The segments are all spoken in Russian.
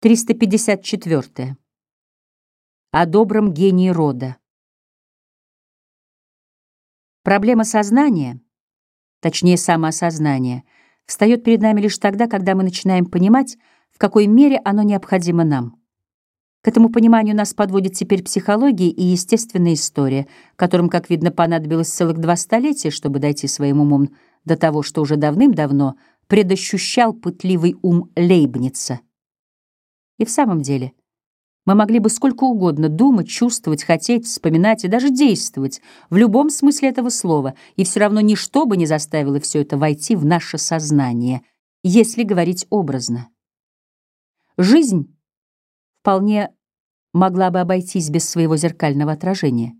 354. О добром гении рода. Проблема сознания, точнее самоосознания, встает перед нами лишь тогда, когда мы начинаем понимать, в какой мере оно необходимо нам. К этому пониманию нас подводит теперь психология и естественная история, которым, как видно, понадобилось целых два столетия, чтобы дойти своим умом до того, что уже давным-давно предощущал пытливый ум Лейбница — и в самом деле, мы могли бы сколько угодно думать, чувствовать, хотеть, вспоминать и даже действовать в любом смысле этого слова, и все равно ничто бы не заставило все это войти в наше сознание, если говорить образно. Жизнь вполне могла бы обойтись без своего зеркального отражения.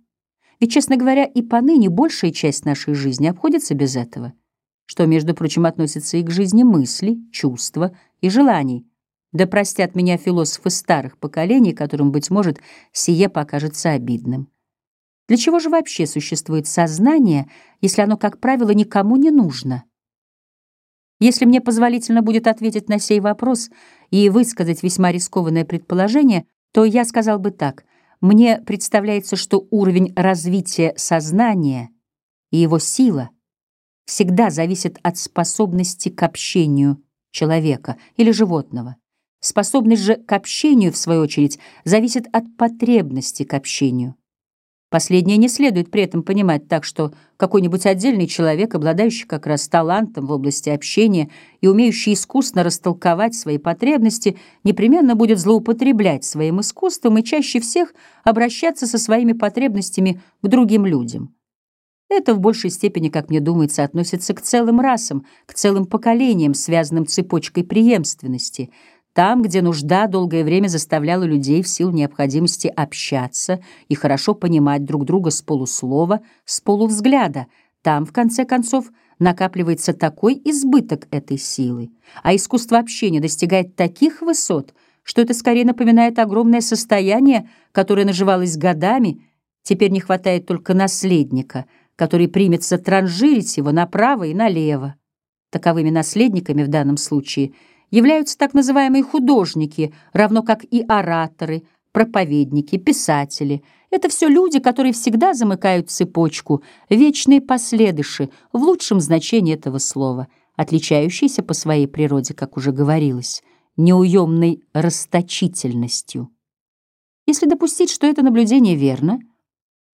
Ведь, честно говоря, и поныне большая часть нашей жизни обходится без этого, что, между прочим, относится и к жизни мыслей, чувства и желаний, да простят меня философы старых поколений, которым, быть может, сие покажется обидным. Для чего же вообще существует сознание, если оно, как правило, никому не нужно? Если мне позволительно будет ответить на сей вопрос и высказать весьма рискованное предположение, то я сказал бы так. Мне представляется, что уровень развития сознания и его сила всегда зависит от способности к общению человека или животного. Способность же к общению, в свою очередь, зависит от потребности к общению. Последнее не следует при этом понимать так, что какой-нибудь отдельный человек, обладающий как раз талантом в области общения и умеющий искусно растолковать свои потребности, непременно будет злоупотреблять своим искусством и чаще всех обращаться со своими потребностями к другим людям. Это в большей степени, как мне думается, относится к целым расам, к целым поколениям, связанным цепочкой преемственности — там, где нужда долгое время заставляла людей в силу необходимости общаться и хорошо понимать друг друга с полуслова, с полувзгляда, там, в конце концов, накапливается такой избыток этой силы, а искусство общения достигает таких высот, что это скорее напоминает огромное состояние, которое наживалось годами, теперь не хватает только наследника, который примется транжирить его направо и налево. Таковыми наследниками в данном случае – являются так называемые художники, равно как и ораторы, проповедники, писатели. Это все люди, которые всегда замыкают цепочку, вечные последыши, в лучшем значении этого слова, отличающиеся по своей природе, как уже говорилось, неуемной расточительностью. Если допустить, что это наблюдение верно,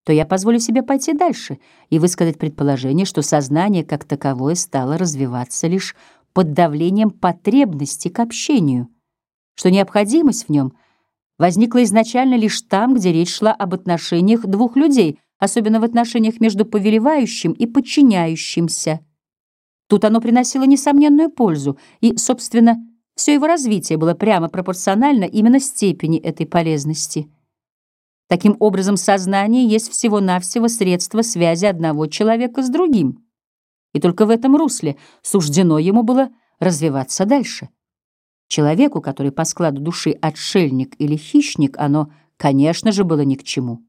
то я позволю себе пойти дальше и высказать предположение, что сознание как таковое стало развиваться лишь под давлением потребности к общению, что необходимость в нем возникла изначально лишь там, где речь шла об отношениях двух людей, особенно в отношениях между повелевающим и подчиняющимся. Тут оно приносило несомненную пользу, и, собственно, все его развитие было прямо пропорционально именно степени этой полезности. Таким образом, сознание есть всего-навсего средство связи одного человека с другим — и только в этом русле суждено ему было развиваться дальше. Человеку, который по складу души отшельник или хищник, оно, конечно же, было ни к чему.